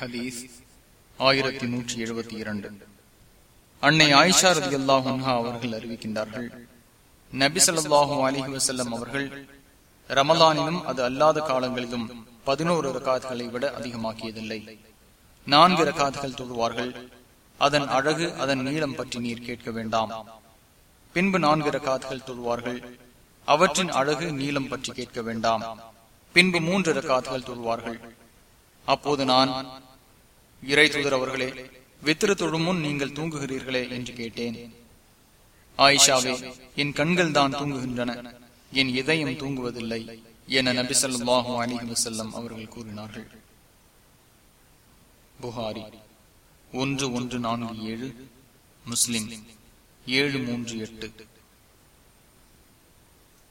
ஹதீஸ் ஆயிரத்தி நூற்றி எழுபத்தி இரண்டு. அன்னை ஆயிஷா ரதி அல்லாஹா அவர்கள் அறிவிக்கின்றார்கள் நபிசல்லாஹூ அலிஹி வசல்லம் அவர்கள் ரமலானிலும் அது அல்லாத காலங்களிலும் பதினோரு ரகாதுகளை விட அதிகமாக்கியதில்லை. நான்கு ரகாதுகள் தொழுவார்கள். அதன் அழகு அதன் நீளம் பற்றி நீர் கேட்க வேண்டாம். பின்பு நான்கு ரகாதுகள் தொழுவார்கள். அவற்றின் அழகு நீளம் பற்றி கேட்க வேண்டாம். பின்பு மூன்று ரகாதுகள் தொழுவார்கள். அப்போது நான் இறை தூதர் அவர்களே வித்திரு தொழும் முன் நீங்கள் தூங்குகிறீர்களே என்று கேட்டேன். ஆயிஷாவே என் கண்கள் தான் தூங்குகின்றன என் இதயம் தூங்குவதில்லை என நபி சொல்லாஹு அலிஹி வசல்லம் அவர்கள் கூறினார்கள். புகாரி ஒன்று ஒன்று நான்கு ஏழு முஸ்லிம் ஏழு மூன்று எட்டு.